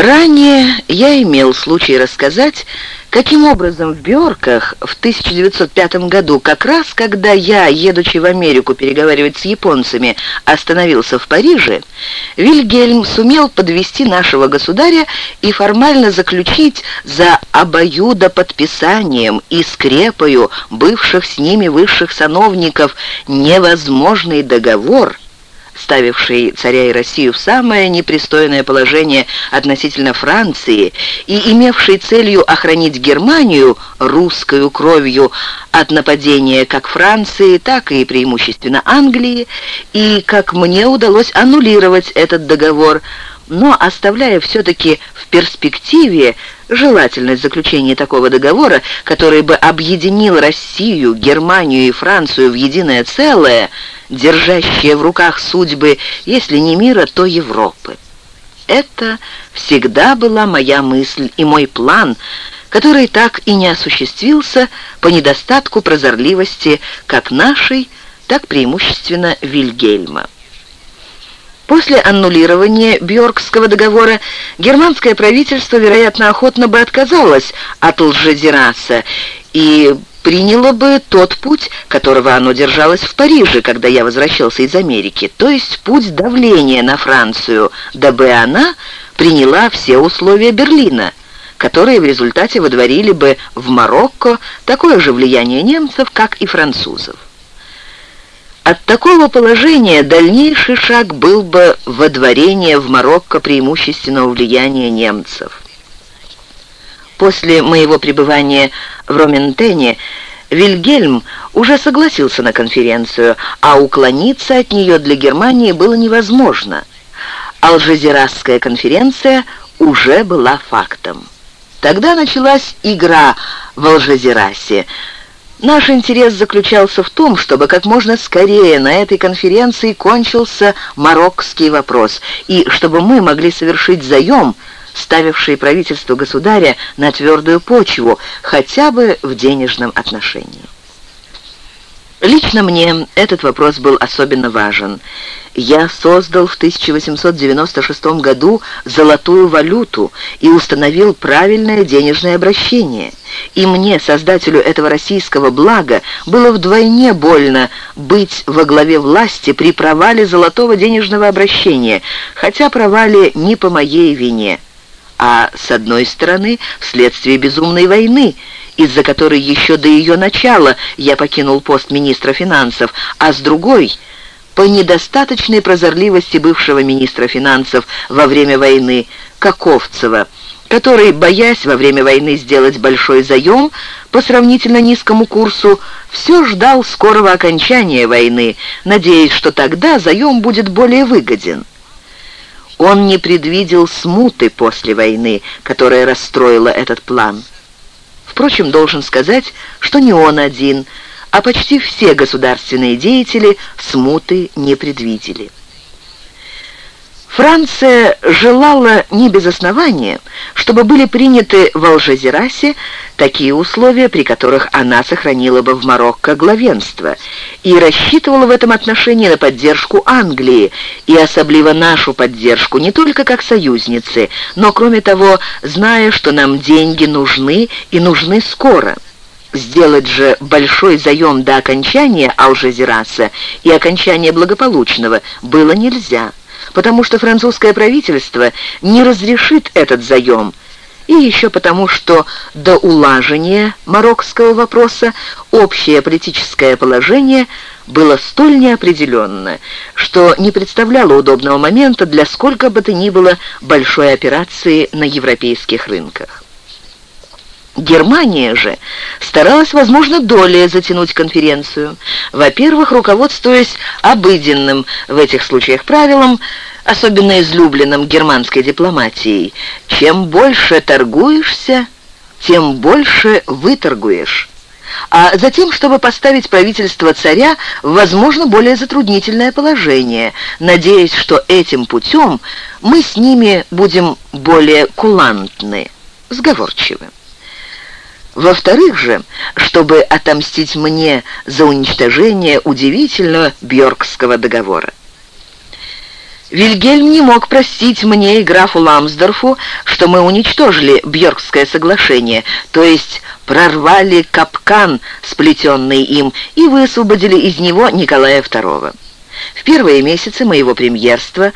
Ранее я имел случай рассказать, каким образом в Бьорках в 1905 году, как раз когда я, едучи в Америку переговаривать с японцами, остановился в Париже, Вильгельм сумел подвести нашего государя и формально заключить за обоюдоподписанием и скрепою бывших с ними высших сановников невозможный договор – ставивший царя и Россию в самое непристойное положение относительно Франции и имевший целью охранить Германию русскую кровью от нападения как Франции, так и преимущественно Англии, и, как мне удалось аннулировать этот договор, но оставляя все-таки в перспективе желательность заключения такого договора, который бы объединил Россию, Германию и Францию в единое целое, держащее в руках судьбы, если не мира, то Европы. Это всегда была моя мысль и мой план, который так и не осуществился по недостатку прозорливости как нашей, так преимущественно Вильгельма. После аннулирования Бьоркского договора германское правительство, вероятно, охотно бы отказалось от лжедираса и приняло бы тот путь, которого оно держалось в Париже, когда я возвращался из Америки, то есть путь давления на Францию, дабы она приняла все условия Берлина, которые в результате водворили бы в Марокко такое же влияние немцев, как и французов. От такого положения дальнейший шаг был бы водворение в Марокко преимущественного влияния немцев. После моего пребывания в Роментене Вильгельм уже согласился на конференцию, а уклониться от нее для Германии было невозможно. Алжезирасская конференция уже была фактом. Тогда началась игра в Алжезирасе – Наш интерес заключался в том, чтобы как можно скорее на этой конференции кончился мароккский вопрос, и чтобы мы могли совершить заем, ставивший правительство государя на твердую почву, хотя бы в денежном отношении. Лично мне этот вопрос был особенно важен. Я создал в 1896 году золотую валюту и установил правильное денежное обращение. И мне, создателю этого российского блага, было вдвойне больно быть во главе власти при провале золотого денежного обращения, хотя провале не по моей вине, а, с одной стороны, вследствие безумной войны, из-за которой еще до ее начала я покинул пост министра финансов, а с другой — по недостаточной прозорливости бывшего министра финансов во время войны Каковцева, который, боясь во время войны сделать большой заем по сравнительно низкому курсу, все ждал скорого окончания войны, надеясь, что тогда заем будет более выгоден. Он не предвидел смуты после войны, которая расстроила этот план. Впрочем, должен сказать, что не он один, а почти все государственные деятели смуты не предвидели. Франция желала не без основания, чтобы были приняты в Алжазирасе такие условия, при которых она сохранила бы в Марокко главенство, и рассчитывала в этом отношении на поддержку Англии, и особливо нашу поддержку, не только как союзницы, но, кроме того, зная, что нам деньги нужны и нужны скоро. Сделать же большой заем до окончания Алжазираса и окончания благополучного было нельзя потому что французское правительство не разрешит этот заем, и еще потому, что до улажения мароккского вопроса общее политическое положение было столь неопределенно, что не представляло удобного момента для сколько бы то ни было большой операции на европейских рынках. Германия же старалась, возможно, долее затянуть конференцию. Во-первых, руководствуясь обыденным в этих случаях правилом, особенно излюбленным германской дипломатией, чем больше торгуешься, тем больше выторгуешь. А затем, чтобы поставить правительство царя в, возможно, более затруднительное положение, надеясь, что этим путем мы с ними будем более кулантны, сговорчивы. Во-вторых же, чтобы отомстить мне за уничтожение удивительного Бьоркского договора. Вильгельм не мог простить мне и графу Ламсдорфу, что мы уничтожили Бьоркское соглашение, то есть прорвали капкан, сплетенный им, и высвободили из него Николая II. В первые месяцы моего премьерства,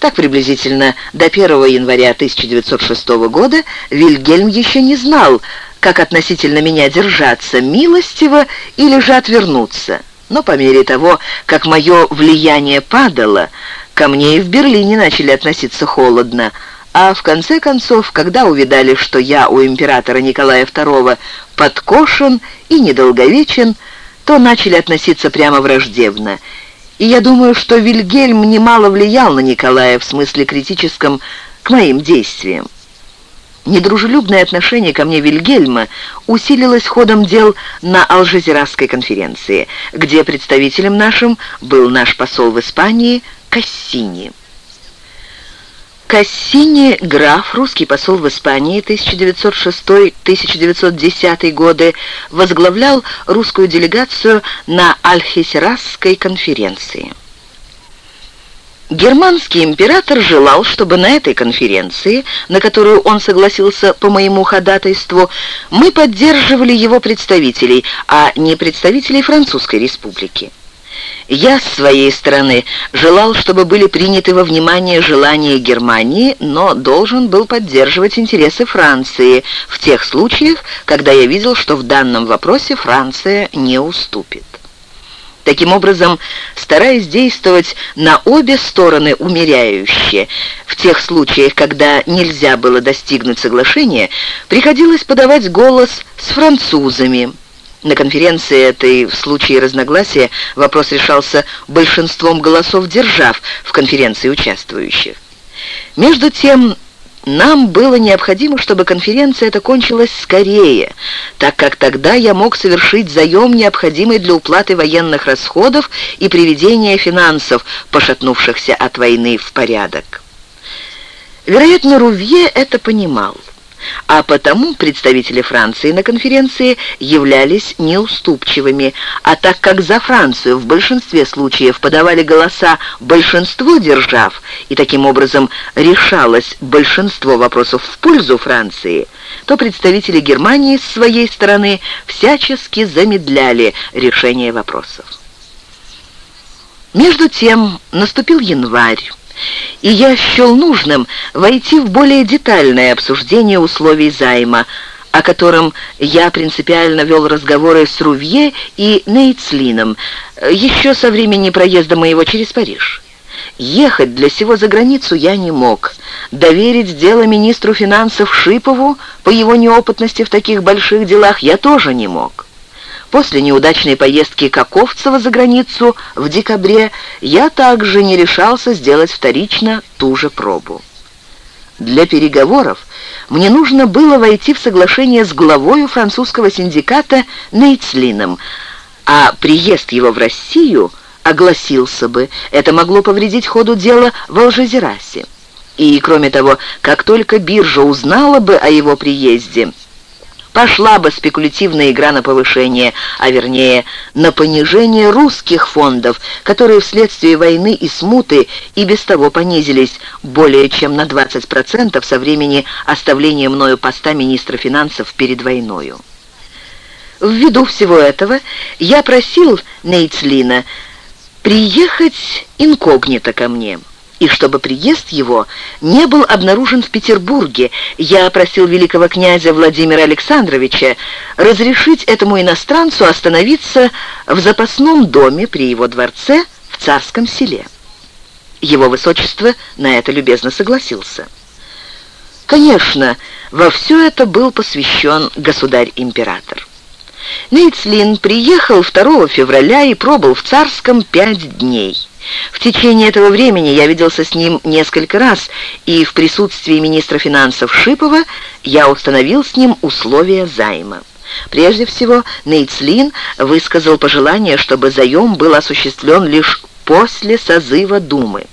так приблизительно до 1 января 1906 года, Вильгельм еще не знал, как относительно меня держаться, милостиво или же отвернуться. Но по мере того, как мое влияние падало, ко мне и в Берлине начали относиться холодно, а в конце концов, когда увидали, что я у императора Николая II подкошен и недолговечен, то начали относиться прямо враждебно. И я думаю, что Вильгельм немало влиял на Николая в смысле критическом к моим действиям. Недружелюбное отношение ко мне Вильгельма усилилось ходом дел на Алжезерасской конференции, где представителем нашим был наш посол в Испании Кассини. Кассини, граф, русский посол в Испании 1906-1910 годы, возглавлял русскую делегацию на Альхисерасской конференции. Германский император желал, чтобы на этой конференции, на которую он согласился по моему ходатайству, мы поддерживали его представителей, а не представителей Французской республики. Я, с своей стороны, желал, чтобы были приняты во внимание желания Германии, но должен был поддерживать интересы Франции в тех случаях, когда я видел, что в данном вопросе Франция не уступит. Таким образом, стараясь действовать на обе стороны умеряюще, в тех случаях, когда нельзя было достигнуть соглашения, приходилось подавать голос с французами. На конференции этой, в случае разногласия, вопрос решался большинством голосов держав в конференции участвующих. Между тем, нам было необходимо, чтобы конференция эта кончилась скорее, так как тогда я мог совершить заем, необходимый для уплаты военных расходов и приведения финансов, пошатнувшихся от войны, в порядок. Вероятно, Рувье это понимал а потому представители Франции на конференции являлись неуступчивыми, а так как за Францию в большинстве случаев подавали голоса большинство держав, и таким образом решалось большинство вопросов в пользу Франции, то представители Германии с своей стороны всячески замедляли решение вопросов. Между тем наступил январь, и я счел нужным войти в более детальное обсуждение условий займа, о котором я принципиально вел разговоры с Рувье и Нейцлином еще со времени проезда моего через Париж. Ехать для сего за границу я не мог. Доверить дело министру финансов Шипову по его неопытности в таких больших делах я тоже не мог. После неудачной поездки Каковцева за границу в декабре я также не решался сделать вторично ту же пробу. Для переговоров мне нужно было войти в соглашение с главой французского синдиката Нейцлином, а приезд его в Россию огласился бы. Это могло повредить ходу дела в Алжезерасе. И, кроме того, как только биржа узнала бы о его приезде – пошла бы спекулятивная игра на повышение, а вернее на понижение русских фондов, которые вследствие войны и смуты и без того понизились более чем на 20% со времени оставления мною поста министра финансов перед войною. Ввиду всего этого я просил Нейцлина приехать инкогнито ко мне и чтобы приезд его не был обнаружен в Петербурге, я просил великого князя Владимира Александровича разрешить этому иностранцу остановиться в запасном доме при его дворце в Царском селе. Его высочество на это любезно согласился. Конечно, во все это был посвящен государь-император. Нейцлин приехал 2 февраля и пробыл в Царском пять дней. В течение этого времени я виделся с ним несколько раз, и в присутствии министра финансов Шипова я установил с ним условия займа. Прежде всего, Нейцлин высказал пожелание, чтобы заем был осуществлен лишь после созыва Думы.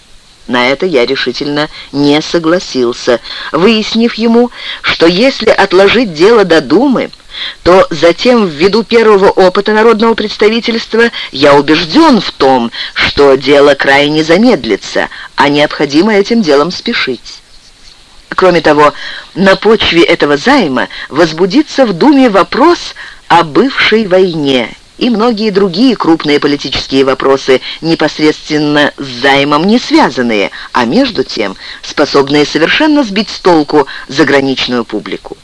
На это я решительно не согласился, выяснив ему, что если отложить дело до Думы, то затем, ввиду первого опыта народного представительства, я убежден в том, что дело крайне замедлится, а необходимо этим делом спешить. Кроме того, на почве этого займа возбудится в Думе вопрос о бывшей войне и многие другие крупные политические вопросы, непосредственно с займом не связанные, а между тем способные совершенно сбить с толку заграничную публику.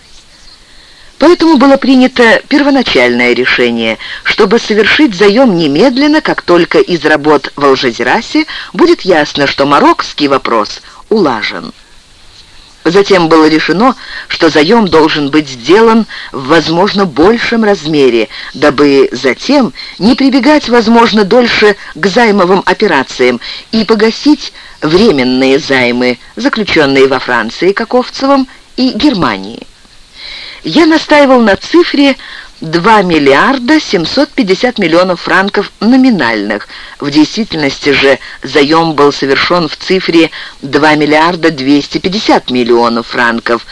Поэтому было принято первоначальное решение, чтобы совершить заем немедленно, как только из работ в Алжазирасе будет ясно, что мароккский вопрос улажен. Затем было решено, что заем должен быть сделан в, возможно, большем размере, дабы затем не прибегать, возможно, дольше к займовым операциям и погасить временные займы, заключенные во Франции Каковцевым и Германии. Я настаивал на цифре 2 миллиарда 750 миллионов франков номинальных. В действительности же заем был совершен в цифре 2 миллиарда 250 миллионов франков.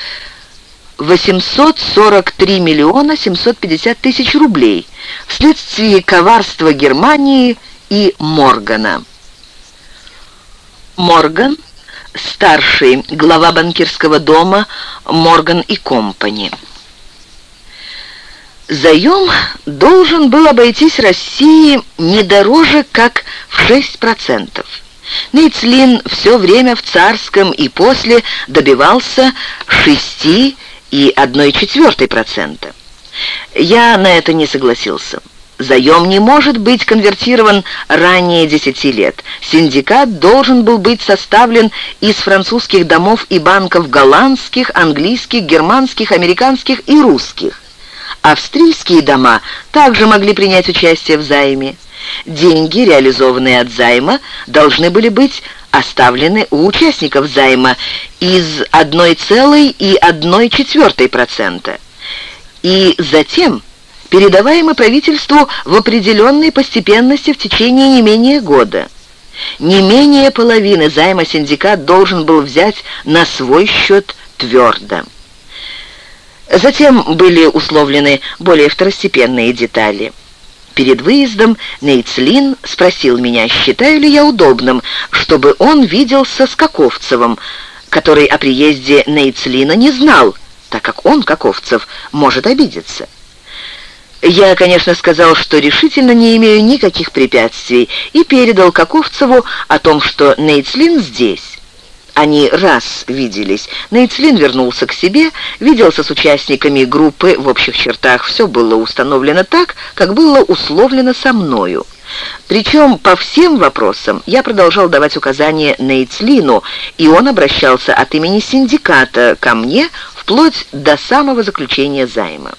843 миллиона 750 тысяч рублей вследствие коварства Германии и Моргана. Морган, старший глава банкирского дома Морган и Компани. Заем должен был обойтись России не дороже, как в 6%. Нейцлин все время в царском и после добивался 6 и 1,4%. Я на это не согласился. Заем не может быть конвертирован ранее 10 лет. Синдикат должен был быть составлен из французских домов и банков голландских, английских, германских, американских и русских. Австрийские дома также могли принять участие в займе. Деньги, реализованные от займа, должны были быть оставлены у участников займа из 1,1,4%. И затем передаваемы правительству в определенной постепенности в течение не менее года. Не менее половины займа синдикат должен был взять на свой счет твердо. Затем были условлены более второстепенные детали. Перед выездом Нейцлин спросил меня, считаю ли я удобным, чтобы он виделся с Каковцевым, который о приезде Нейцлина не знал, так как он, Каковцев, может обидеться. Я, конечно, сказал, что решительно не имею никаких препятствий, и передал Каковцеву о том, что Нейцлин здесь. Они раз виделись. Нейцлин вернулся к себе, виделся с участниками группы, в общих чертах все было установлено так, как было условлено со мною. Причем по всем вопросам я продолжал давать указания Нейцлину, и он обращался от имени синдиката ко мне вплоть до самого заключения займа.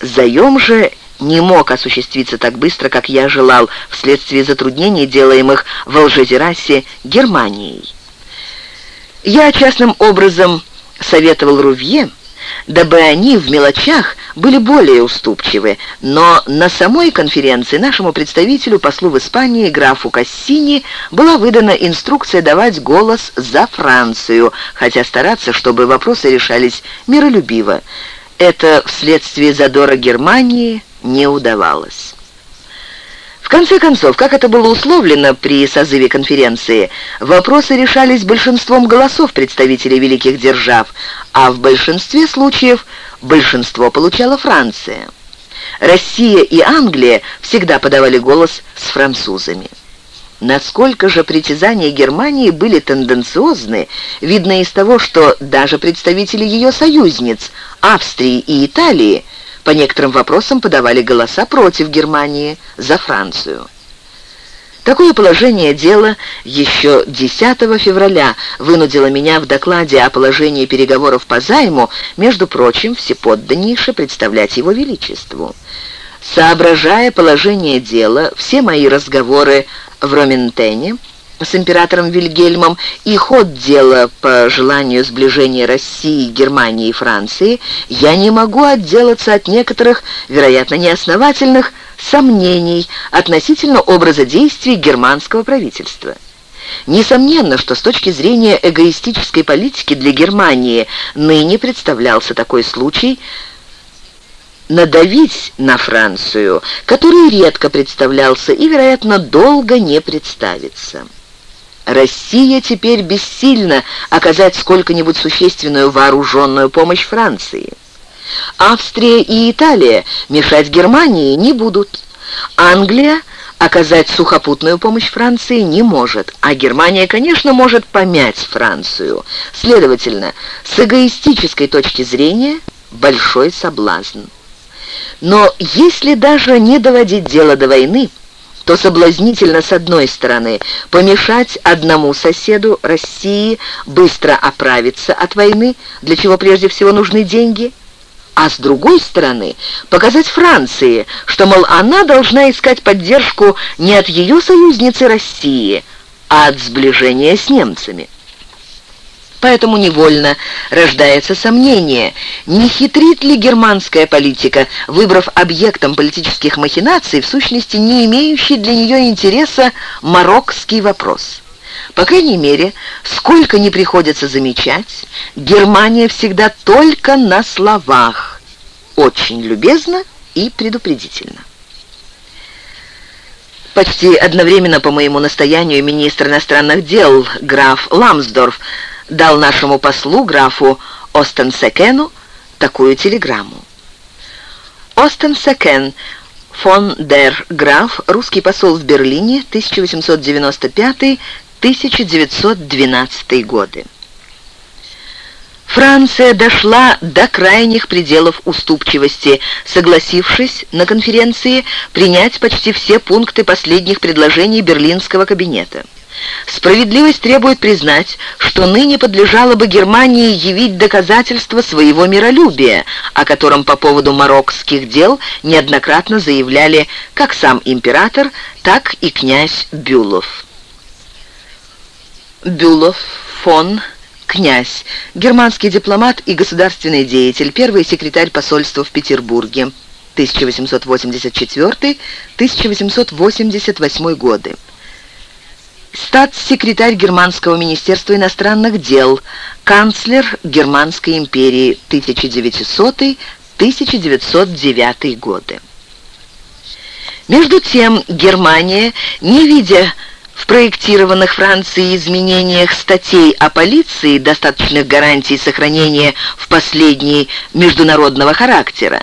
Заем же не мог осуществиться так быстро, как я желал, вследствие затруднений, делаемых в Алжезерасе Германией. Я частным образом советовал Рувье, дабы они в мелочах были более уступчивы, но на самой конференции нашему представителю, послу в Испании, графу Кассини, была выдана инструкция давать голос за Францию, хотя стараться, чтобы вопросы решались миролюбиво. Это вследствие задора Германии не удавалось. В конце концов, как это было условлено при созыве конференции, вопросы решались большинством голосов представителей великих держав, а в большинстве случаев большинство получала Франция. Россия и Англия всегда подавали голос с французами. Насколько же притязания Германии были тенденциозны, видно из того, что даже представители ее союзниц, Австрии и Италии, по некоторым вопросам подавали голоса против Германии, за Францию. Такое положение дела еще 10 февраля вынудило меня в докладе о положении переговоров по займу, между прочим, всеподданнейше представлять его величеству. Соображая положение дела, все мои разговоры в Роментене с императором Вильгельмом и ход дела по желанию сближения России, Германии и Франции, я не могу отделаться от некоторых, вероятно, неосновательных, сомнений относительно образа действий германского правительства. Несомненно, что с точки зрения эгоистической политики для Германии ныне представлялся такой случай – надавить на Францию, который редко представлялся и, вероятно, долго не представится. Россия теперь бессильна оказать сколько-нибудь существенную вооруженную помощь Франции. Австрия и Италия мешать Германии не будут. Англия оказать сухопутную помощь Франции не может, а Германия, конечно, может помять Францию. Следовательно, с эгоистической точки зрения большой соблазн. Но если даже не доводить дело до войны, то соблазнительно, с одной стороны, помешать одному соседу России быстро оправиться от войны, для чего прежде всего нужны деньги, а с другой стороны, показать Франции, что, мол, она должна искать поддержку не от ее союзницы России, а от сближения с немцами. Поэтому невольно рождается сомнение, не хитрит ли германская политика, выбрав объектом политических махинаций, в сущности не имеющий для нее интереса марокский вопрос. По крайней мере, сколько не приходится замечать, Германия всегда только на словах, очень любезно и предупредительно. Почти одновременно по моему настоянию министр иностранных дел граф Ламсдорф дал нашему послу, графу Остенсекену, такую телеграмму. Остенсекен фон дер Граф, русский посол в Берлине, 1895-1912 годы. Франция дошла до крайних пределов уступчивости, согласившись на конференции принять почти все пункты последних предложений Берлинского кабинета. Справедливость требует признать, что ныне подлежало бы Германии явить доказательства своего миролюбия, о котором по поводу марокских дел неоднократно заявляли как сам император, так и князь Бюлов. Бюлов, фон, князь, германский дипломат и государственный деятель, первый секретарь посольства в Петербурге, 1884-1888 годы статс-секретарь Германского министерства иностранных дел, канцлер Германской империи 1900-1909 годы. Между тем Германия, не видя в проектированных Францией изменениях статей о полиции достаточных гарантий сохранения в последней международного характера,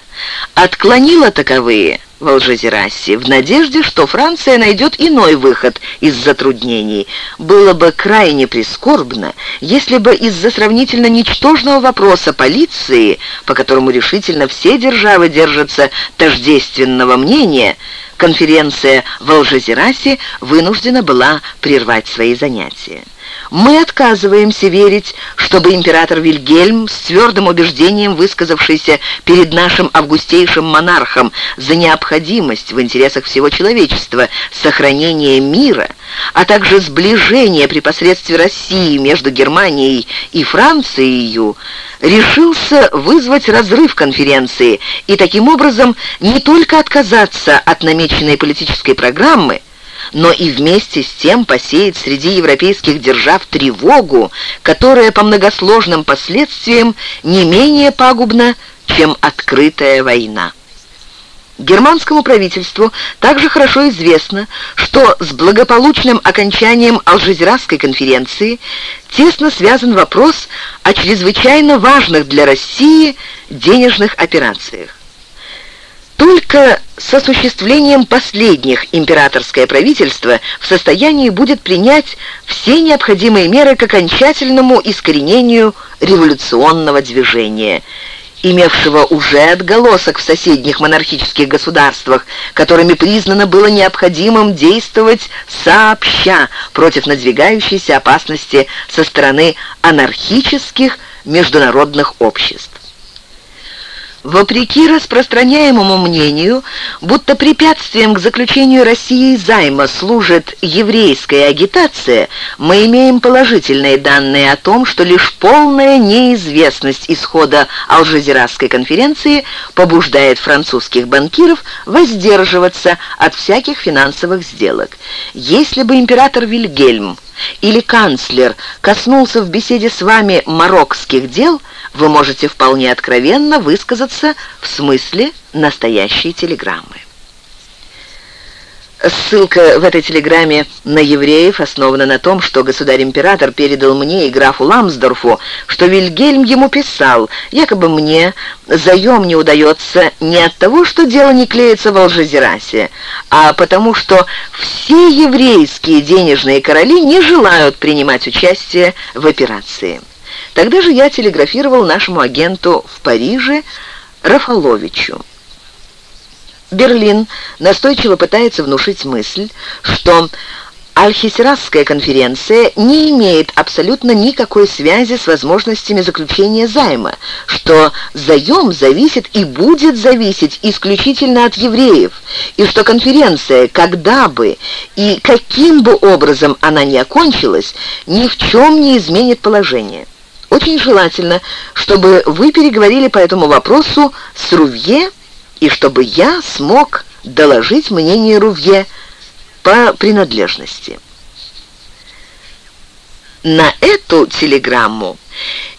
отклонила таковые – в Алжезерасе в надежде, что Франция найдет иной выход из затруднений. Было бы крайне прискорбно, если бы из-за сравнительно ничтожного вопроса полиции, по которому решительно все державы держатся тождественного мнения, конференция в Алжезерасе вынуждена была прервать свои занятия. Мы отказываемся верить, чтобы император Вильгельм, с твердым убеждением высказавшийся перед нашим августейшим монархом за необходимость в интересах всего человечества сохранения мира, а также сближения при посредстве России между Германией и Францией, решился вызвать разрыв конференции и таким образом не только отказаться от намеченной политической программы, но и вместе с тем посеять среди европейских держав тревогу, которая по многосложным последствиям не менее пагубна, чем открытая война. Германскому правительству также хорошо известно, что с благополучным окончанием Алжезерасской конференции тесно связан вопрос о чрезвычайно важных для России денежных операциях. Только с осуществлением последних императорское правительство в состоянии будет принять все необходимые меры к окончательному искоренению революционного движения, имевшего уже отголосок в соседних монархических государствах, которыми признано было необходимым действовать сообща против надвигающейся опасности со стороны анархических международных обществ. Вопреки распространяемому мнению, будто препятствием к заключению России займа служит еврейская агитация, мы имеем положительные данные о том, что лишь полная неизвестность исхода Алжезерасской конференции побуждает французских банкиров воздерживаться от всяких финансовых сделок. Если бы император Вильгельм или канцлер коснулся в беседе с вами марокских дел – вы можете вполне откровенно высказаться в смысле настоящей телеграммы. Ссылка в этой телеграмме на евреев основана на том, что государь-император передал мне и графу Ламсдорфу, что Вильгельм ему писал, якобы мне заем не удается не от того, что дело не клеится в Алжезерасе, а потому что все еврейские денежные короли не желают принимать участие в операции. Тогда же я телеграфировал нашему агенту в Париже Рафаловичу. Берлин настойчиво пытается внушить мысль, что Альхисерасская конференция не имеет абсолютно никакой связи с возможностями заключения займа, что заем зависит и будет зависеть исключительно от евреев, и что конференция, когда бы и каким бы образом она ни окончилась, ни в чем не изменит положение. Очень желательно, чтобы вы переговорили по этому вопросу с Рувье и чтобы я смог доложить мнение Рувье по принадлежности. На эту телеграмму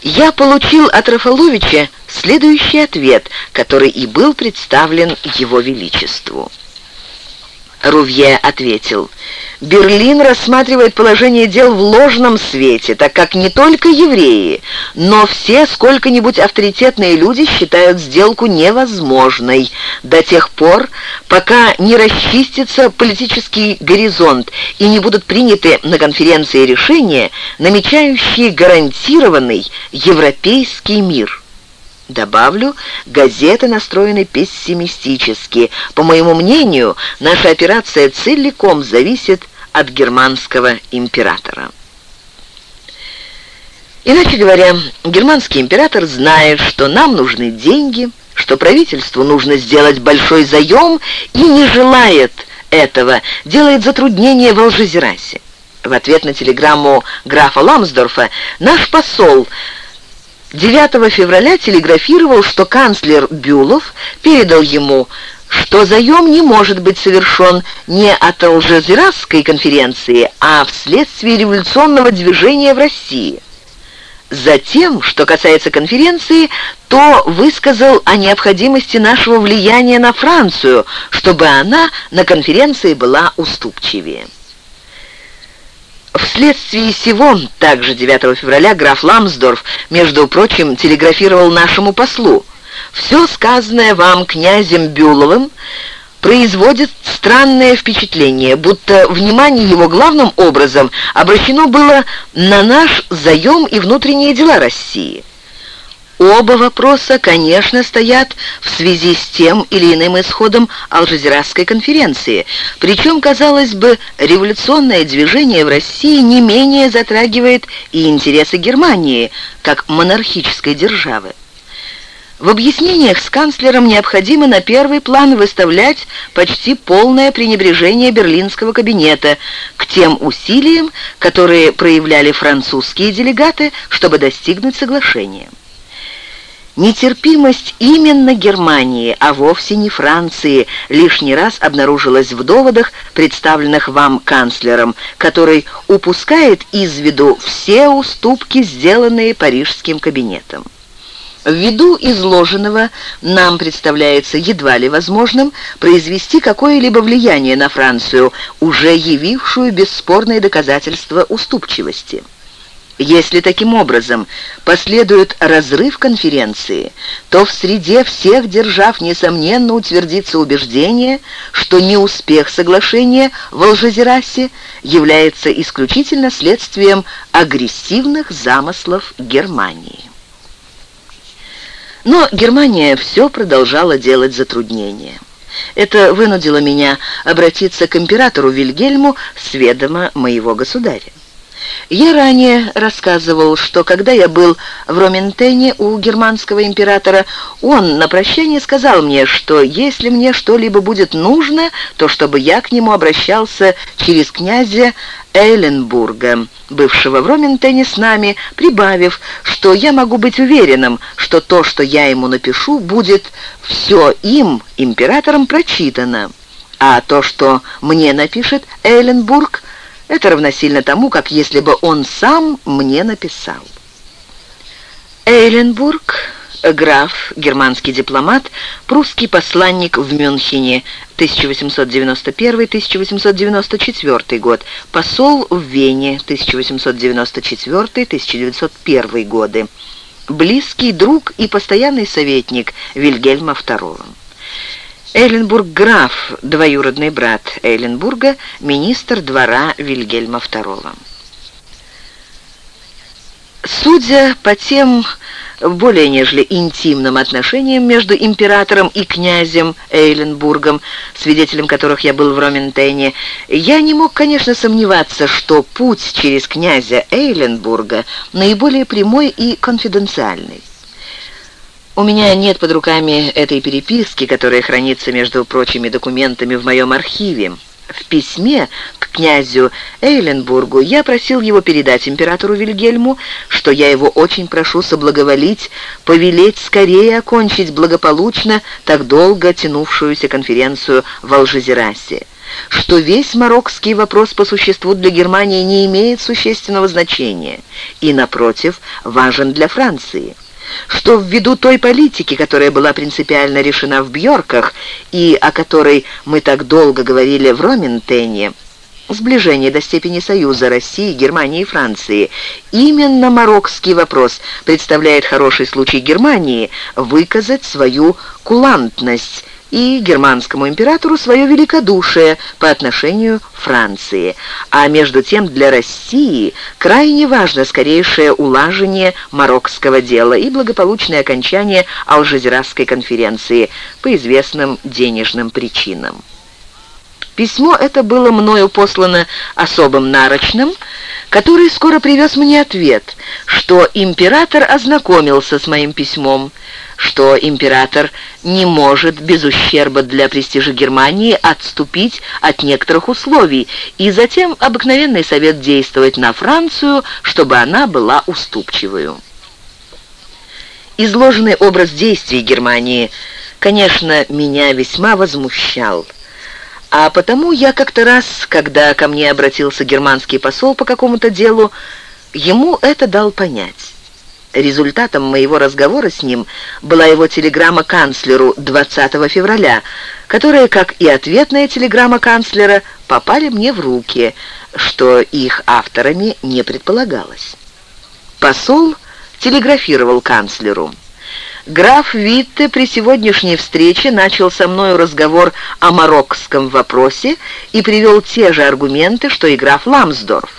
я получил от Рафаловича следующий ответ, который и был представлен Его Величеству. Рувье ответил, «Берлин рассматривает положение дел в ложном свете, так как не только евреи, но все сколько-нибудь авторитетные люди считают сделку невозможной до тех пор, пока не расчистится политический горизонт и не будут приняты на конференции решения, намечающие гарантированный европейский мир». Добавлю, газеты настроены пессимистически. По моему мнению, наша операция целиком зависит от германского императора. Иначе говоря, германский император знает, что нам нужны деньги, что правительству нужно сделать большой заем и не желает этого, делает затруднение в Алжезерасе. В ответ на телеграмму графа Ламсдорфа наш посол – 9 февраля телеграфировал, что канцлер Бюлов передал ему, что заем не может быть совершен не от Алжезиратской конференции, а вследствие революционного движения в России. Затем, что касается конференции, то высказал о необходимости нашего влияния на Францию, чтобы она на конференции была уступчивее. Вследствие сего, также 9 февраля, граф Ламсдорф, между прочим, телеграфировал нашему послу. «Все сказанное вам князем Бюловым производит странное впечатление, будто внимание его главным образом обращено было на наш заем и внутренние дела России». Оба вопроса, конечно, стоят в связи с тем или иным исходом Алжезиратской конференции. Причем, казалось бы, революционное движение в России не менее затрагивает и интересы Германии, как монархической державы. В объяснениях с канцлером необходимо на первый план выставлять почти полное пренебрежение берлинского кабинета к тем усилиям, которые проявляли французские делегаты, чтобы достигнуть соглашения. Нетерпимость именно Германии, а вовсе не Франции, лишний раз обнаружилась в доводах, представленных вам канцлером, который упускает из виду все уступки, сделанные парижским кабинетом. Ввиду изложенного нам представляется едва ли возможным произвести какое-либо влияние на Францию, уже явившую бесспорные доказательства уступчивости. Если таким образом последует разрыв конференции, то в среде всех держав, несомненно, утвердится убеждение, что неуспех соглашения в Алжезерасе является исключительно следствием агрессивных замыслов Германии. Но Германия все продолжала делать затруднения. Это вынудило меня обратиться к императору Вильгельму с ведома моего государя. Я ранее рассказывал, что когда я был в Роментене у германского императора, он на прощание сказал мне, что если мне что-либо будет нужно, то чтобы я к нему обращался через князя Эйленбурга, бывшего в Роментене с нами, прибавив, что я могу быть уверенным, что то, что я ему напишу, будет все им, императором, прочитано. А то, что мне напишет Эйленбург, это равносильно тому, как если бы он сам мне написал. Эйленбург, граф, германский дипломат, прусский посланник в Мюнхене 1891-1894 год, посол в Вене 1894-1901 годы, близкий друг и постоянный советник Вильгельма II. Эйленбург граф, двоюродный брат Эйленбурга, министр двора Вильгельма II. Судя по тем более нежели интимным отношениям между императором и князем Эйленбургом, свидетелем которых я был в Роментене, я не мог, конечно, сомневаться, что путь через князя Эйленбурга наиболее прямой и конфиденциальный. У меня нет под руками этой переписки, которая хранится между прочими документами в моем архиве. В письме к князю Эйленбургу я просил его передать императору Вильгельму, что я его очень прошу соблаговолить, повелеть скорее окончить благополучно так долго тянувшуюся конференцию в Алжезерасе что весь мароккский вопрос по существу для Германии не имеет существенного значения и, напротив, важен для Франции что ввиду той политики, которая была принципиально решена в Бьорках и о которой мы так долго говорили в Роментене, сближение до степени союза России, Германии и Франции. Именно мароккский вопрос представляет хороший случай Германии выказать свою кулантность и германскому императору свое великодушие по отношению Франции. А между тем для России крайне важно скорейшее улажение мароккского дела и благополучное окончание Алжезерасской конференции по известным денежным причинам. Письмо это было мною послано особым нарочным, который скоро привез мне ответ, что император ознакомился с моим письмом, что император не может без ущерба для престижа Германии отступить от некоторых условий, и затем обыкновенный совет действовать на Францию, чтобы она была уступчивою. Изложенный образ действий Германии, конечно, меня весьма возмущал. А потому я как-то раз, когда ко мне обратился германский посол по какому-то делу, ему это дал понять. Результатом моего разговора с ним была его телеграмма канцлеру 20 февраля, которая, как и ответная телеграмма канцлера, попали мне в руки, что их авторами не предполагалось. Посол телеграфировал канцлеру. Граф Витте при сегодняшней встрече начал со мною разговор о мароккском вопросе и привел те же аргументы, что и граф Ламсдорф.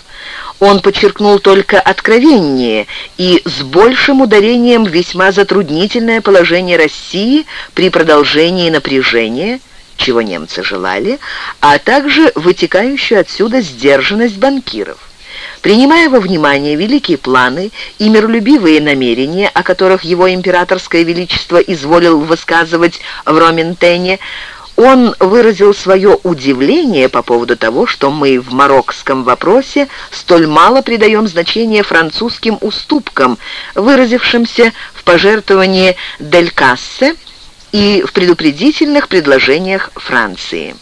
Он подчеркнул только откровеннее и с большим ударением весьма затруднительное положение России при продолжении напряжения, чего немцы желали, а также вытекающую отсюда сдержанность банкиров. Принимая во внимание великие планы и миролюбивые намерения, о которых его императорское величество изволил высказывать в Роментене, он выразил свое удивление по поводу того, что мы в мароккском вопросе столь мало придаем значения французским уступкам, выразившимся в пожертвовании Дель Кассе и в предупредительных предложениях Франции.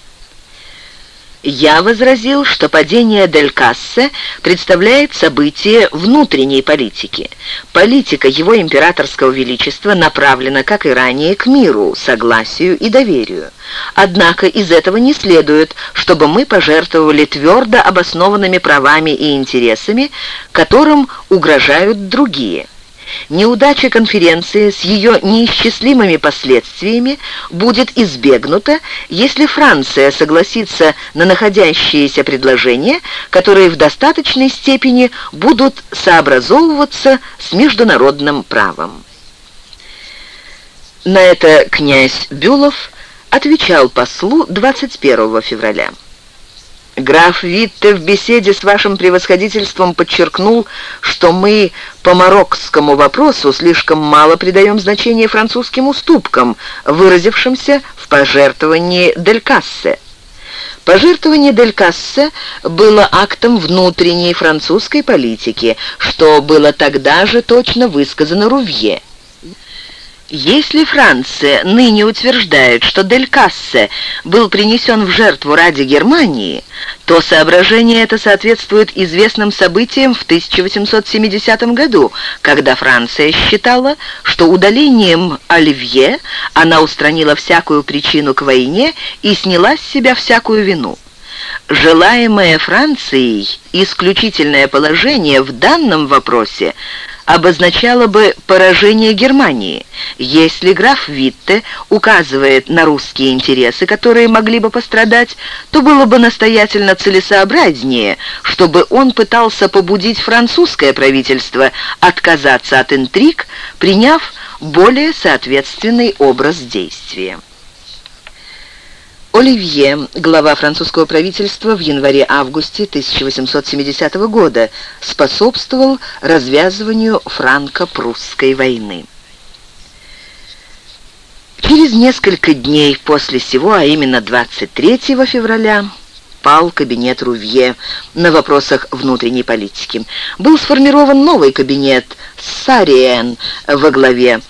Я возразил, что падение Дель Кассе представляет событие внутренней политики. Политика его императорского величества направлена, как и ранее, к миру, согласию и доверию. Однако из этого не следует, чтобы мы пожертвовали твердо обоснованными правами и интересами, которым угрожают другие. Неудача конференции с ее неисчислимыми последствиями будет избегнута, если Франция согласится на находящиеся предложения, которые в достаточной степени будут сообразовываться с международным правом. На это князь Бюлов отвечал послу 21 февраля. Граф Витте в беседе с вашим превосходительством подчеркнул, что мы по мароккскому вопросу слишком мало придаем значения французским уступкам, выразившимся в пожертвовании Дель Кассе. Пожертвование Дель Кассе было актом внутренней французской политики, что было тогда же точно высказано Рувье. Если Франция ныне утверждает, что Дель Кассе был принесен в жертву ради Германии, то соображение это соответствует известным событиям в 1870 году, когда Франция считала, что удалением Оливье она устранила всякую причину к войне и сняла с себя всякую вину. Желаемое Францией исключительное положение в данном вопросе обозначало бы поражение Германии, если граф Витте указывает на русские интересы, которые могли бы пострадать, то было бы настоятельно целесообразнее, чтобы он пытался побудить французское правительство отказаться от интриг, приняв более соответственный образ действия. Оливье, глава французского правительства в январе-августе 1870 года, способствовал развязыванию франко-прусской войны. Через несколько дней после сего, а именно 23 февраля, пал кабинет Рувье на вопросах внутренней политики. Был сформирован новый кабинет Сариен во главе.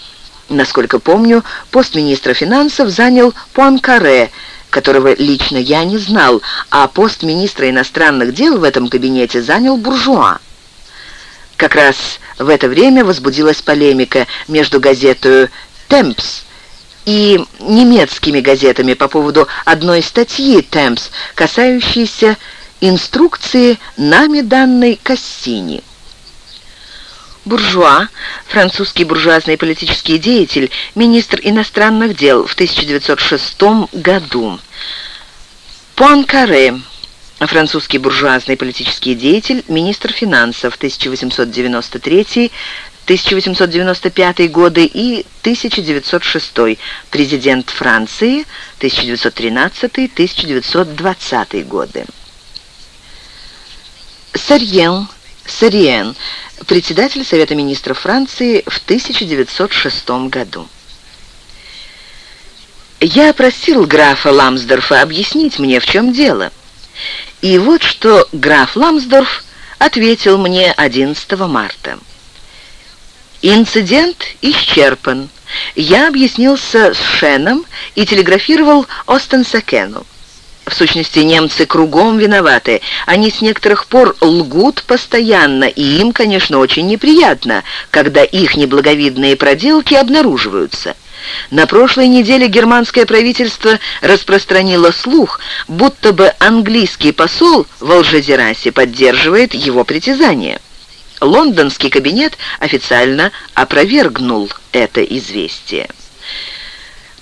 Насколько помню, пост министра финансов занял Пуанкаре, которого лично я не знал, а пост министра иностранных дел в этом кабинете занял буржуа. Как раз в это время возбудилась полемика между газетой «Темпс» и немецкими газетами по поводу одной статьи «Темпс», касающейся инструкции нами данной Кассини. Буржуа, французский буржуазный политический деятель, министр иностранных дел в 1906 году. Пуанкаре, французский буржуазный политический деятель, министр финансов 1893-1895 годы и 1906, президент Франции 1913-1920 годы. Сарьен, Сариен, председатель Совета министров Франции в 1906 году. Я просил графа Ламсдорфа объяснить мне, в чем дело. И вот что граф Ламсдорф ответил мне 11 марта. Инцидент исчерпан. Я объяснился с Шеном и телеграфировал Остенсакену. В сущности, немцы кругом виноваты. Они с некоторых пор лгут постоянно, и им, конечно, очень неприятно, когда их неблаговидные проделки обнаруживаются. На прошлой неделе германское правительство распространило слух, будто бы английский посол в Алжезерасе поддерживает его притязание. Лондонский кабинет официально опровергнул это известие.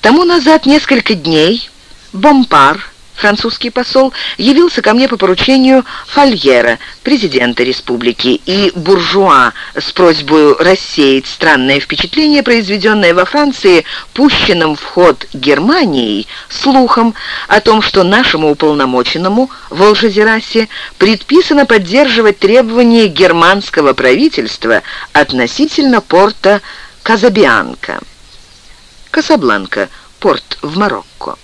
Тому назад несколько дней Бомпар французский посол, явился ко мне по поручению Фольера, президента республики, и буржуа с просьбой рассеять странное впечатление, произведенное во Франции пущенным в ход Германией слухом о том, что нашему уполномоченному в Алжезерасе предписано поддерживать требования германского правительства относительно порта Казабианка. Касабланка, порт в Марокко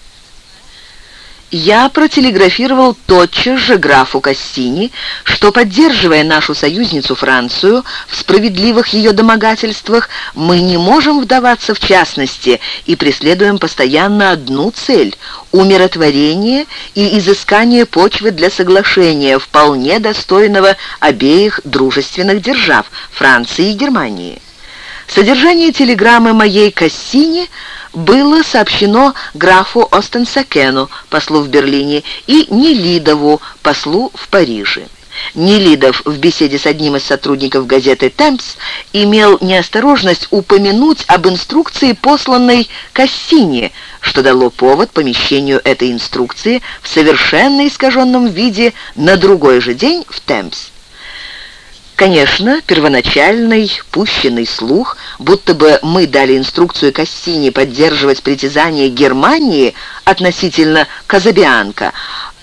я протелеграфировал тотчас же графу Кассини, что, поддерживая нашу союзницу Францию в справедливых ее домогательствах, мы не можем вдаваться в частности и преследуем постоянно одну цель – умиротворение и изыскание почвы для соглашения, вполне достойного обеих дружественных держав – Франции и Германии. Содержание телеграммы моей Кассини – было сообщено графу Остенсакену, послу в Берлине, и Нелидову, послу в Париже. Нелидов в беседе с одним из сотрудников газеты «Темпс» имел неосторожность упомянуть об инструкции, посланной Кассини, что дало повод помещению этой инструкции в совершенно искаженном виде на другой же день в «Темпс». Конечно, первоначальный пущенный слух, будто бы мы дали инструкцию Кассини поддерживать притязания Германии относительно Казабианка,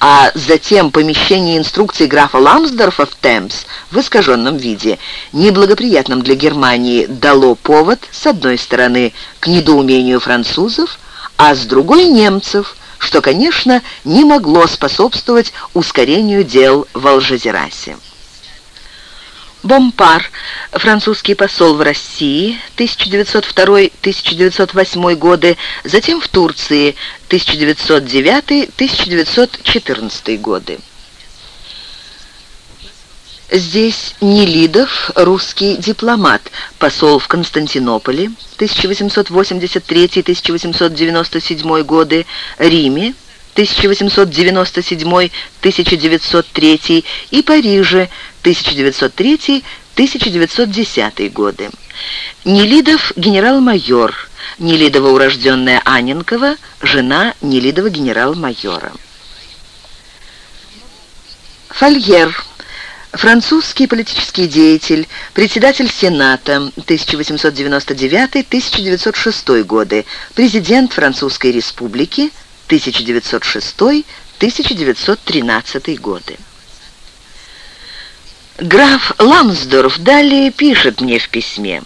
а затем помещение инструкции графа Ламсдорфа в Темпс в искаженном виде, неблагоприятным для Германии, дало повод, с одной стороны, к недоумению французов, а с другой — немцев, что, конечно, не могло способствовать ускорению дел в Алжазерасе. Бомпар, французский посол в России, 1902-1908 годы, затем в Турции, 1909-1914 годы. Здесь Нелидов, русский дипломат, посол в Константинополе, 1883-1897 годы, Риме, 1897-1903 и Париже, 1903-1910 годы. Нелидов генерал-майор, Нелидова урожденная Аненкова, жена Нелидова генерал-майора. Фольер Французский политический деятель, председатель Сената 1899-1906 годы, президент Французской республики 1906-1913 годы. Граф Ламсдорф далее пишет мне в письме.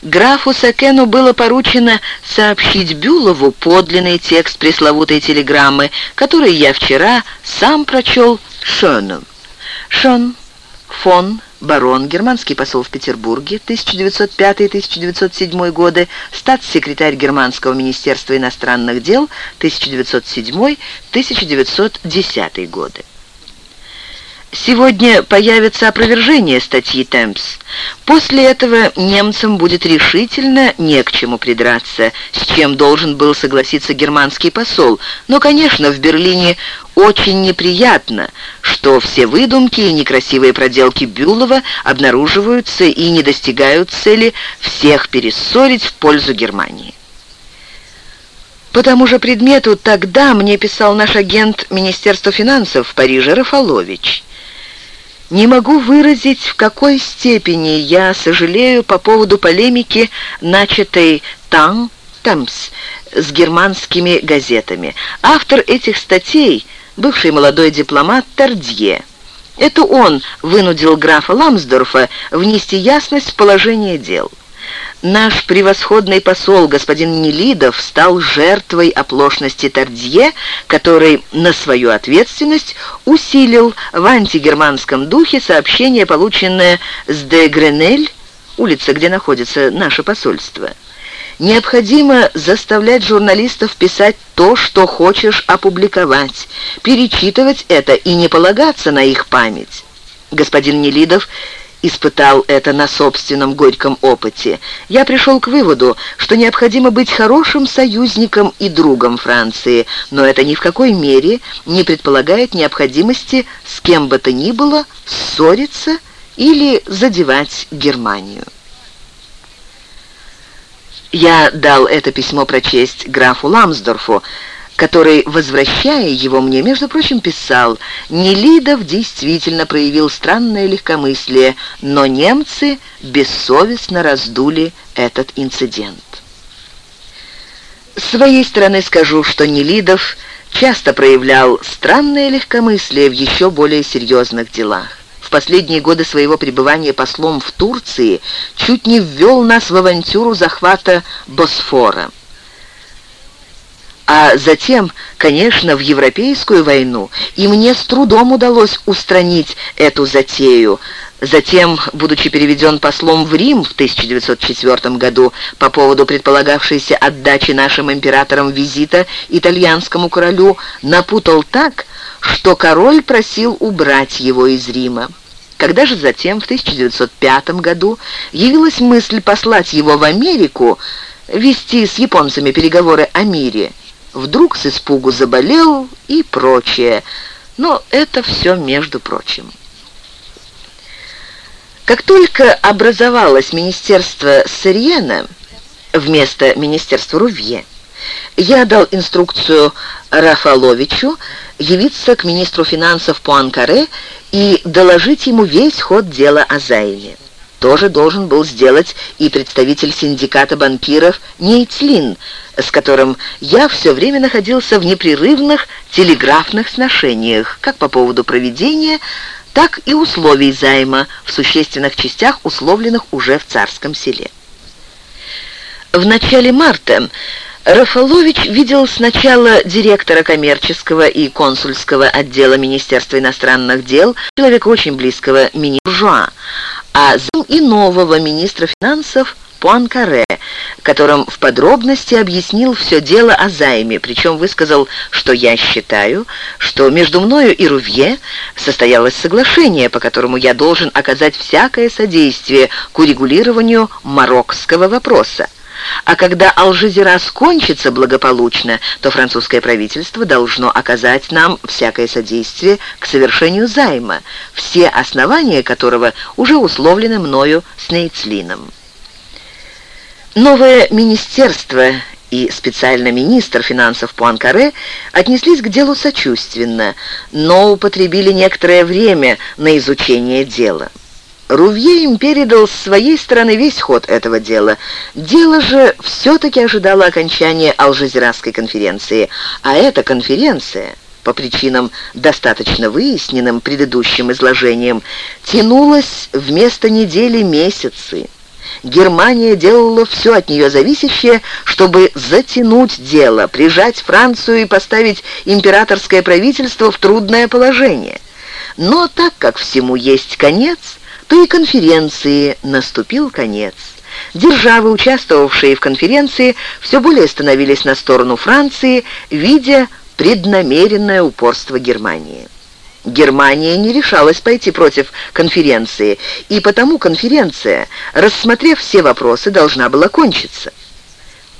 Графу Сакену было поручено сообщить Бюлову подлинный текст пресловутой телеграммы, который я вчера сам прочел Шону. Шон фон Барон, германский посол в Петербурге, 1905-1907 годы, статс-секретарь Германского министерства иностранных дел, 1907-1910 годы. Сегодня появится опровержение статьи «Темпс». После этого немцам будет решительно не к чему придраться, с чем должен был согласиться германский посол. Но, конечно, в Берлине очень неприятно, что все выдумки и некрасивые проделки Бюлова обнаруживаются и не достигают цели всех перессорить в пользу Германии. По тому же предмету тогда мне писал наш агент Министерства финансов в Париже Рафалович. Не могу выразить, в какой степени я сожалею по поводу полемики, начатой там, Тамс, с германскими газетами. Автор этих статей – бывший молодой дипломат Тардье. Это он вынудил графа Ламсдорфа внести ясность в положение дел. Наш превосходный посол, господин Нелидов, стал жертвой оплошности Тардье, который на свою ответственность усилил в антигерманском духе сообщение, полученное с де Гренель, улица, где находится наше посольство. Необходимо заставлять журналистов писать то, что хочешь опубликовать, перечитывать это и не полагаться на их память. Господин Нелидов испытал это на собственном горьком опыте. Я пришел к выводу, что необходимо быть хорошим союзником и другом Франции, но это ни в какой мере не предполагает необходимости с кем бы то ни было ссориться или задевать Германию. Я дал это письмо прочесть графу Ламсдорфу, который, возвращая его мне, между прочим, писал, «Нелидов действительно проявил странное легкомыслие, но немцы бессовестно раздули этот инцидент». С своей стороны скажу, что Нелидов часто проявлял странное легкомыслие в еще более серьезных делах. В последние годы своего пребывания послом в Турции чуть не ввел нас в авантюру захвата Босфора а затем, конечно, в Европейскую войну, и мне с трудом удалось устранить эту затею. Затем, будучи переведен послом в Рим в 1904 году по поводу предполагавшейся отдачи нашим императорам визита итальянскому королю, напутал так, что король просил убрать его из Рима. Когда же затем, в 1905 году, явилась мысль послать его в Америку, вести с японцами переговоры о мире – вдруг с испугу заболел и прочее. Но это все между прочим. Как только образовалось Министерство Сырьена вместо Министерства Рувье, я дал инструкцию Рафаловичу явиться к министру финансов Пуанкаре и доложить ему весь ход дела о займе тоже должен был сделать и представитель синдиката банкиров Нейтлин, с которым я все время находился в непрерывных телеграфных сношениях, как по поводу проведения, так и условий займа в существенных частях, условленных уже в царском селе. В начале марта Рафалович видел сначала директора коммерческого и консульского отдела Министерства иностранных дел, человека очень близкого министру Жуа, а зам и нового министра финансов Пуанкаре, которым в подробности объяснил все дело о займе, причем высказал, что я считаю, что между мною и Рувье состоялось соглашение, по которому я должен оказать всякое содействие к урегулированию мароккского вопроса. А когда Алжезирас кончится благополучно, то французское правительство должно оказать нам всякое содействие к совершению займа, все основания которого уже условлены мною с Нейцлином. Новое министерство и специально министр финансов Пуанкаре отнеслись к делу сочувственно, но употребили некоторое время на изучение дела. Рувье им передал с своей стороны весь ход этого дела. Дело же все-таки ожидало окончания Алжезиратской конференции, а эта конференция по причинам, достаточно выясненным предыдущим изложением, тянулась вместо недели месяцы. Германия делала все от нее зависящее, чтобы затянуть дело, прижать Францию и поставить императорское правительство в трудное положение. Но так как всему есть конец, то и конференции наступил конец. Державы, участвовавшие в конференции, все более становились на сторону Франции, видя преднамеренное упорство Германии. Германия не решалась пойти против конференции, и потому конференция, рассмотрев все вопросы, должна была кончиться.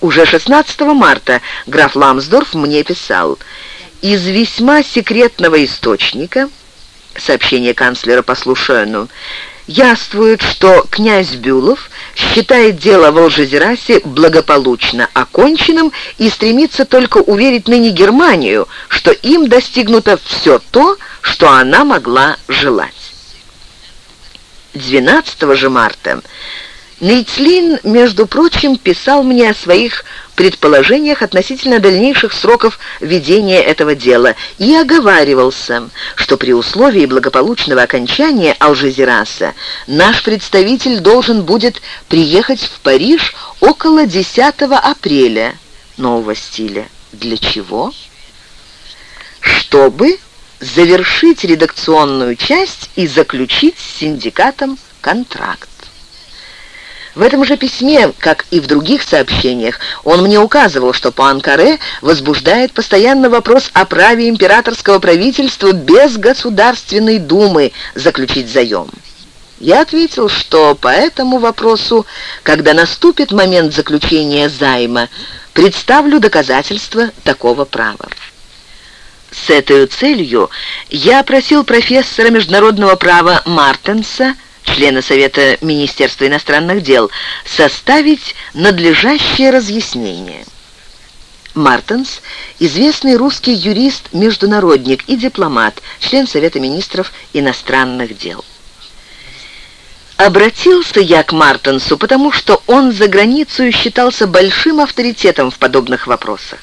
Уже 16 марта граф Ламсдорф мне писал «Из весьма секретного источника» сообщение канцлера по Слушену, яствует, что князь Бюлов считает дело в Алжезерасе благополучно оконченным и стремится только уверить ныне Германию, что им достигнуто все то, что она могла желать. 12 же марта Нейцлин, между прочим, писал мне о своих предположениях относительно дальнейших сроков ведения этого дела и оговаривался, что при условии благополучного окончания Алжезираса наш представитель должен будет приехать в Париж около 10 апреля нового стиля. Для чего? Чтобы завершить редакционную часть и заключить с синдикатом контракт. В этом же письме, как и в других сообщениях, он мне указывал, что Пуанкаре возбуждает постоянно вопрос о праве императорского правительства без Государственной Думы заключить заем. Я ответил, что по этому вопросу, когда наступит момент заключения займа, представлю доказательства такого права. С этой целью я просил профессора международного права Мартенса члена Совета Министерства иностранных дел, составить надлежащее разъяснение. Мартенс – известный русский юрист-международник и дипломат, член Совета Министров иностранных дел. Обратился я к Мартенсу, потому что он за границей считался большим авторитетом в подобных вопросах.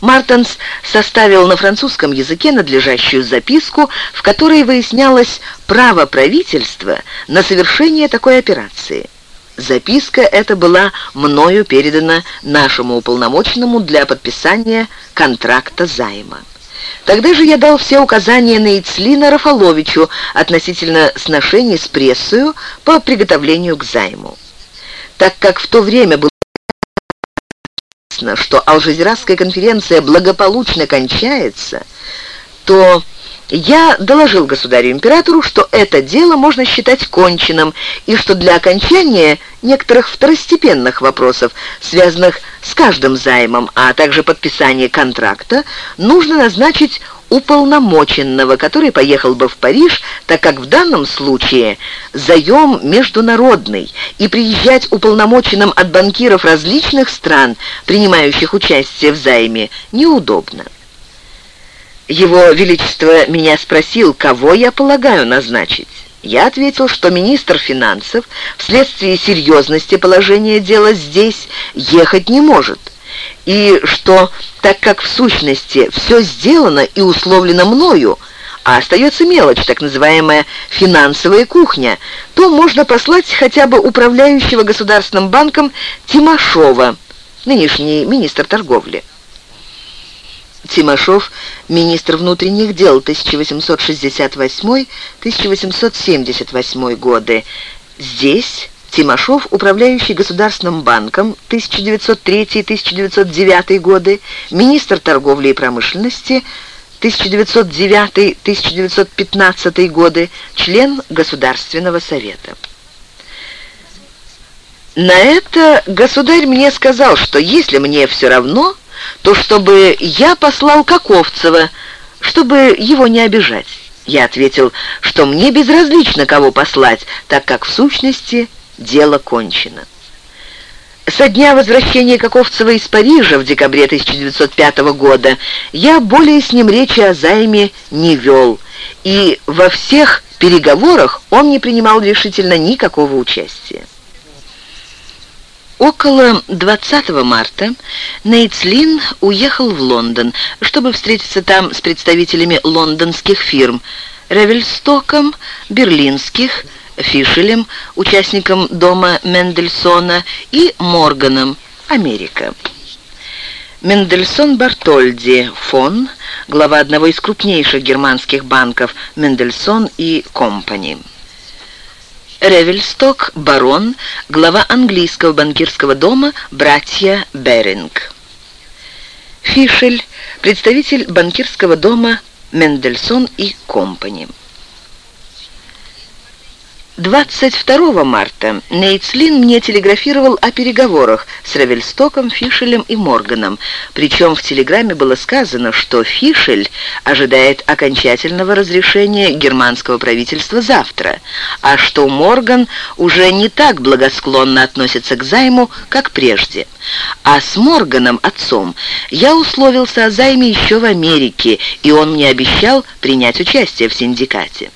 Мартенс составил на французском языке надлежащую записку, в которой выяснялось право правительства на совершение такой операции. Записка эта была мною передана нашему уполномоченному для подписания контракта займа. Тогда же я дал все указания на Ицлина Рафаловичу относительно сношений с прессою по приготовлению к займу. Так как в то время был известно, что Алжезиратская конференция благополучно кончается, то я доложил государю-императору, что это дело можно считать конченным, и что для окончания некоторых второстепенных вопросов, связанных с каждым займом, а также подписания контракта, нужно назначить уполномоченного, который поехал бы в Париж, так как в данном случае заем международный, и приезжать уполномоченным от банкиров различных стран, принимающих участие в займе, неудобно. Его Величество меня спросил, кого я полагаю назначить. Я ответил, что министр финансов вследствие серьезности положения дела здесь ехать не может – и что, так как в сущности все сделано и условлено мною, а остается мелочь, так называемая финансовая кухня, то можно послать хотя бы управляющего государственным банком Тимошова, нынешний министр торговли. Тимошов, министр внутренних дел 1868-1878 годы, Здесь Тимошов, управляющий Государственным банком 1903-1909 годы, министр торговли и промышленности 1909-1915 годы, член Государственного совета. На это государь мне сказал, что если мне все равно, то чтобы я послал Каковцева, чтобы его не обижать. Я ответил, что мне безразлично, кого послать, так как в сущности дело кончено. Со дня возвращения Каковцева из Парижа в декабре 1905 года я более с ним речи о займе не вел, и во всех переговорах он не принимал решительно никакого участия. Около 20 марта Нейтслин уехал в Лондон, чтобы встретиться там с представителями лондонских фирм Ревельстоком, Берлинских, Фишелем, участником дома Мендельсона, и Морганом, Америка. Мендельсон Бартольди фон, глава одного из крупнейших германских банков Мендельсон и Компани. Ревельсток, барон, глава английского банкирского дома «Братья Беринг». Фишель, представитель банкирского дома «Мендельсон и Компани». 22 марта Нейтслин мне телеграфировал о переговорах с Равельстоком, Фишелем и Морганом, причем в телеграмме было сказано, что Фишель ожидает окончательного разрешения германского правительства завтра, а что Морган уже не так благосклонно относится к займу, как прежде. А с Морганом, отцом, я условился о займе еще в Америке, и он мне обещал принять участие в синдикате.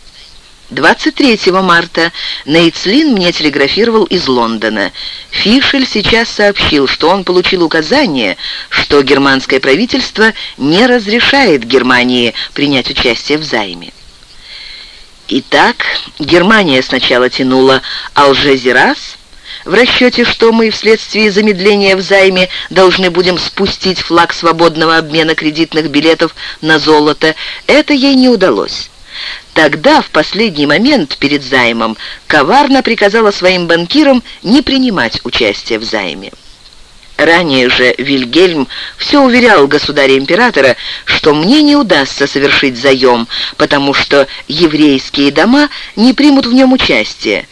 23 марта Нейцлин мне телеграфировал из Лондона. Фишель сейчас сообщил, что он получил указание, что германское правительство не разрешает Германии принять участие в займе. Итак, Германия сначала тянула Алжезирас, в расчете, что мы вследствие замедления в займе должны будем спустить флаг свободного обмена кредитных билетов на золото, это ей не удалось. Тогда, в последний момент перед займом, коварно приказала своим банкирам не принимать участие в займе. Ранее же Вильгельм все уверял государя-императора, что мне не удастся совершить заем, потому что еврейские дома не примут в нем участие,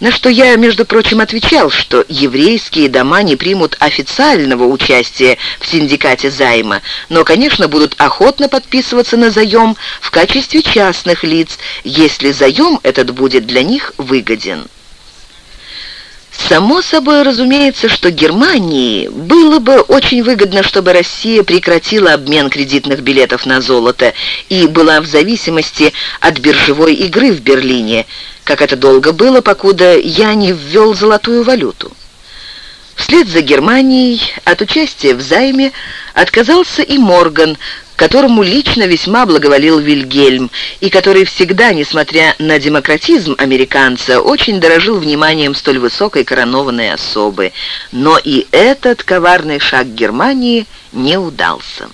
на что я, между прочим, отвечал, что еврейские дома не примут официального участия в синдикате займа, но, конечно, будут охотно подписываться на заем в качестве частных лиц, если заем этот будет для них выгоден. Само собой разумеется, что Германии было бы очень выгодно, чтобы Россия прекратила обмен кредитных билетов на золото и была в зависимости от биржевой игры в Берлине – как это долго было, покуда я не ввел золотую валюту. Вслед за Германией от участия в займе отказался и Морган, которому лично весьма благоволил Вильгельм, и который всегда, несмотря на демократизм американца, очень дорожил вниманием столь высокой коронованной особы. Но и этот коварный шаг Германии не удался.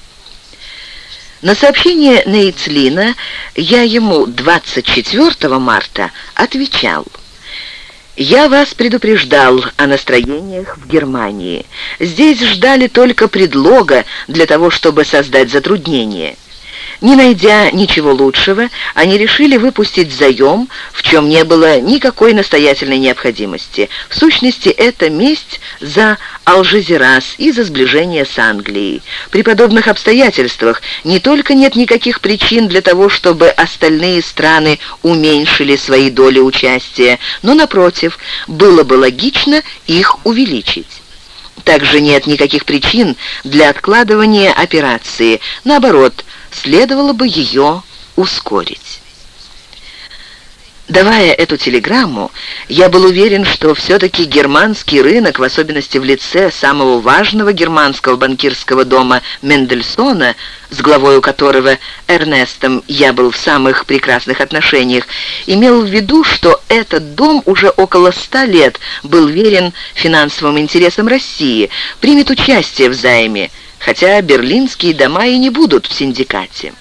На сообщение Нейцлина я ему 24 марта отвечал. «Я вас предупреждал о настроениях в Германии. Здесь ждали только предлога для того, чтобы создать затруднения. Не найдя ничего лучшего, они решили выпустить заем, в чем не было никакой настоятельной необходимости. В сущности, это месть за Алжезерас и за сближение с Англией. При подобных обстоятельствах не только нет никаких причин для того, чтобы остальные страны уменьшили свои доли участия, но, напротив, было бы логично их увеличить. Также нет никаких причин для откладывания операции. Наоборот, следовало бы ее ускорить. Давая эту телеграмму, я был уверен, что все-таки германский рынок, в особенности в лице самого важного германского банкирского дома Мендельсона, с главою которого Эрнестом я был в самых прекрасных отношениях, имел в виду, что этот дом уже около ста лет был верен финансовым интересам России, примет участие в займе, хотя берлинские дома и не будут в синдикате.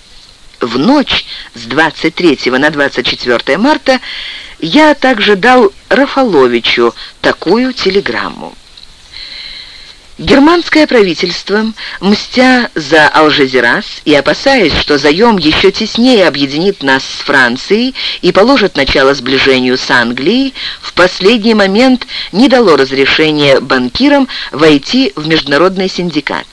В ночь с 23 на 24 марта я также дал Рафаловичу такую телеграмму. Германское правительство, мстя за Алжезерас и опасаясь, что заем еще теснее объединит нас с Францией и положит начало сближению с Англией, в последний момент не дало разрешения банкирам войти в международный синдикат.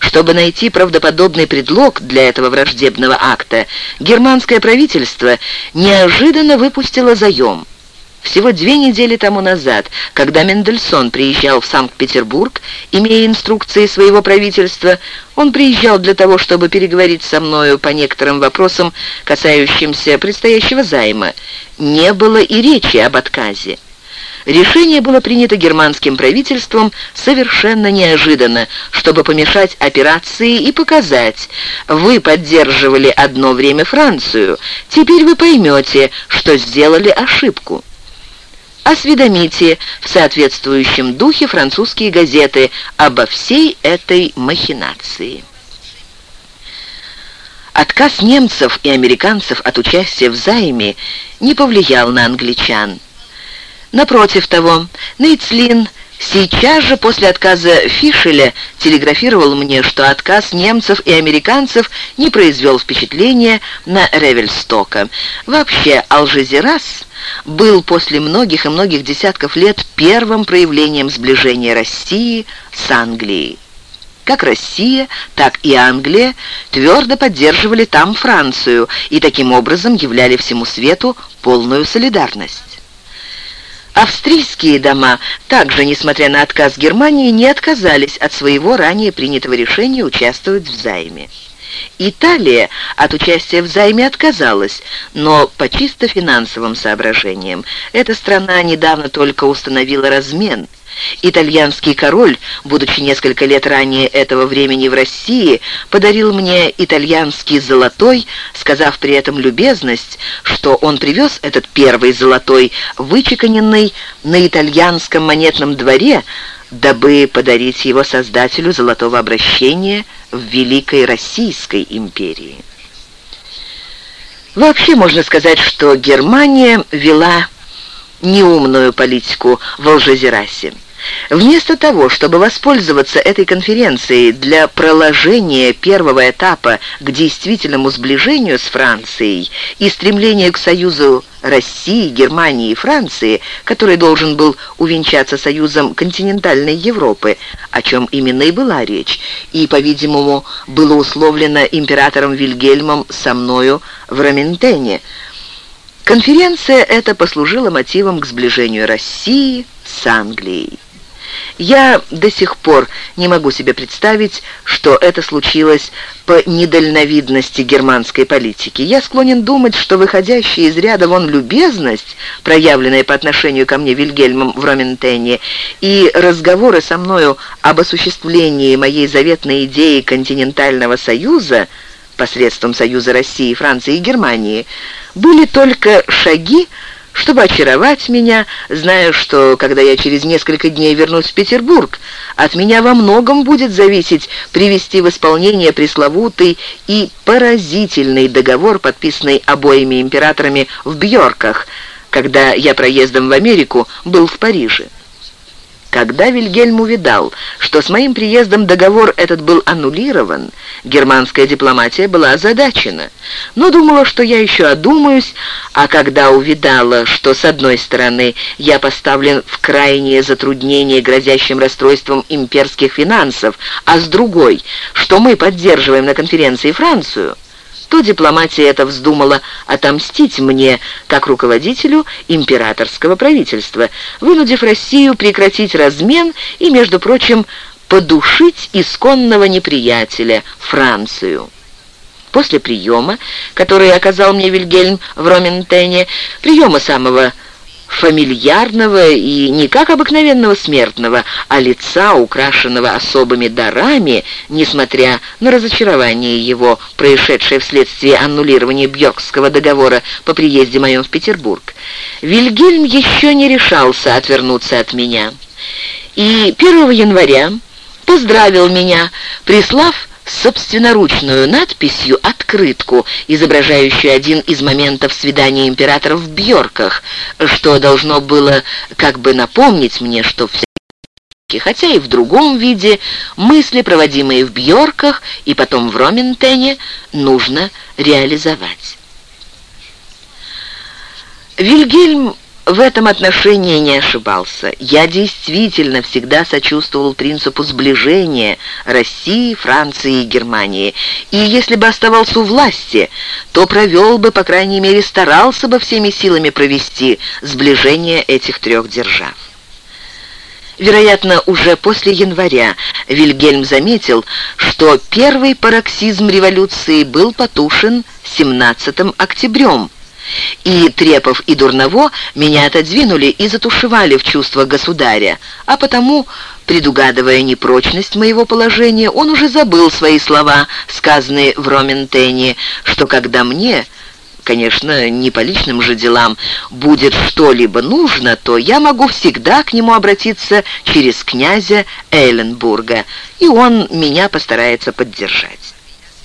Чтобы найти правдоподобный предлог для этого враждебного акта, германское правительство неожиданно выпустило заем – всего две недели тому назад, когда Мендельсон приезжал в Санкт-Петербург, имея инструкции своего правительства, он приезжал для того, чтобы переговорить со мною по некоторым вопросам, касающимся предстоящего займа. Не было и речи об отказе. Решение было принято германским правительством совершенно неожиданно, чтобы помешать операции и показать, вы поддерживали одно время Францию, теперь вы поймете, что сделали ошибку осведомите в соответствующем духе французские газеты обо всей этой махинации. Отказ немцев и американцев от участия в займе не повлиял на англичан. Напротив того, Нейцлин сейчас же после отказа Фишеля телеграфировал мне, что отказ немцев и американцев не произвел впечатления на Ревельстока. Вообще, Алжезерас был после многих и многих десятков лет первым проявлением сближения России с Англией. Как Россия, так и Англия твердо поддерживали там Францию и таким образом являли всему свету полную солидарность. Австрийские дома также, несмотря на отказ Германии, не отказались от своего ранее принятого решения участвовать в займе. Италия от участия в займе отказалась, но по чисто финансовым соображениям. Эта страна недавно только установила размен. Итальянский король, будучи несколько лет ранее этого времени в России, подарил мне итальянский золотой, сказав при этом любезность, что он привез этот первый золотой, вычеканенный на итальянском монетном дворе, дабы подарить его создателю золотого обращения в Великой Российской империи. Вообще можно сказать, что Германия вела неумную политику в Алжезерасе. Вместо того, чтобы воспользоваться этой конференцией для проложения первого этапа к действительному сближению с Францией и стремлению к союзу России, Германии и Франции, который должен был увенчаться союзом континентальной Европы, о чем именно и была речь, и, по-видимому, было условлено императором Вильгельмом со мною в Раментене. Конференция эта послужила мотивом к сближению России с Англией. Я до сих пор не могу себе представить, что это случилось по недальновидности германской политики. Я склонен думать, что выходящая из ряда вон любезность, проявленная по отношению ко мне Вильгельмом в Роментене, и разговоры со мною об осуществлении моей заветной идеи континентального союза посредством союза России, Франции и Германии, были только шаги, чтобы очаровать меня, зная, что, когда я через несколько дней вернусь в Петербург, от меня во многом будет зависеть привести в исполнение пресловутый и поразительный договор, подписанный обоими императорами в Бьорках, когда я проездом в Америку был в Париже. Когда Вильгельм увидал, что с моим приездом договор этот был аннулирован, германская дипломатия была озадачена, но думала, что я еще одумаюсь, а когда увидала, что с одной стороны я поставлен в крайнее затруднение грозящим расстройством имперских финансов, а с другой, что мы поддерживаем на конференции Францию, то дипломатия эта вздумала отомстить мне, как руководителю императорского правительства, вынудив Россию прекратить размен и, между прочим, подушить исконного неприятеля, Францию. После приема, который оказал мне Вильгельм в Роментене, приема самого фамильярного и не как обыкновенного смертного, а лица, украшенного особыми дарами, несмотря на разочарование его, происшедшее вследствие аннулирования Бьоркского договора по приезде моем в Петербург. Вильгельм еще не решался отвернуться от меня. И 1 января поздравил меня, прислав собственноручную надписью открытку, изображающую один из моментов свидания императора в Бьорках, что должно было как бы напомнить мне, что все хотя и в другом виде, мысли, проводимые в Бьорках и потом в Роментене, нужно реализовать. Вильгельм в этом отношении не ошибался. Я действительно всегда сочувствовал принципу сближения России, Франции и Германии. И если бы оставался у власти, то провел бы, по крайней мере, старался бы всеми силами провести сближение этих трех держав. Вероятно, уже после января Вильгельм заметил, что первый пароксизм революции был потушен 17 октябрем, и Трепов и Дурново меня отодвинули и затушевали в чувство государя, а потому, предугадывая непрочность моего положения, он уже забыл свои слова, сказанные в Роментене, что когда мне конечно, не по личным же делам, будет что-либо нужно, то я могу всегда к нему обратиться через князя Эйленбурга, и он меня постарается поддержать.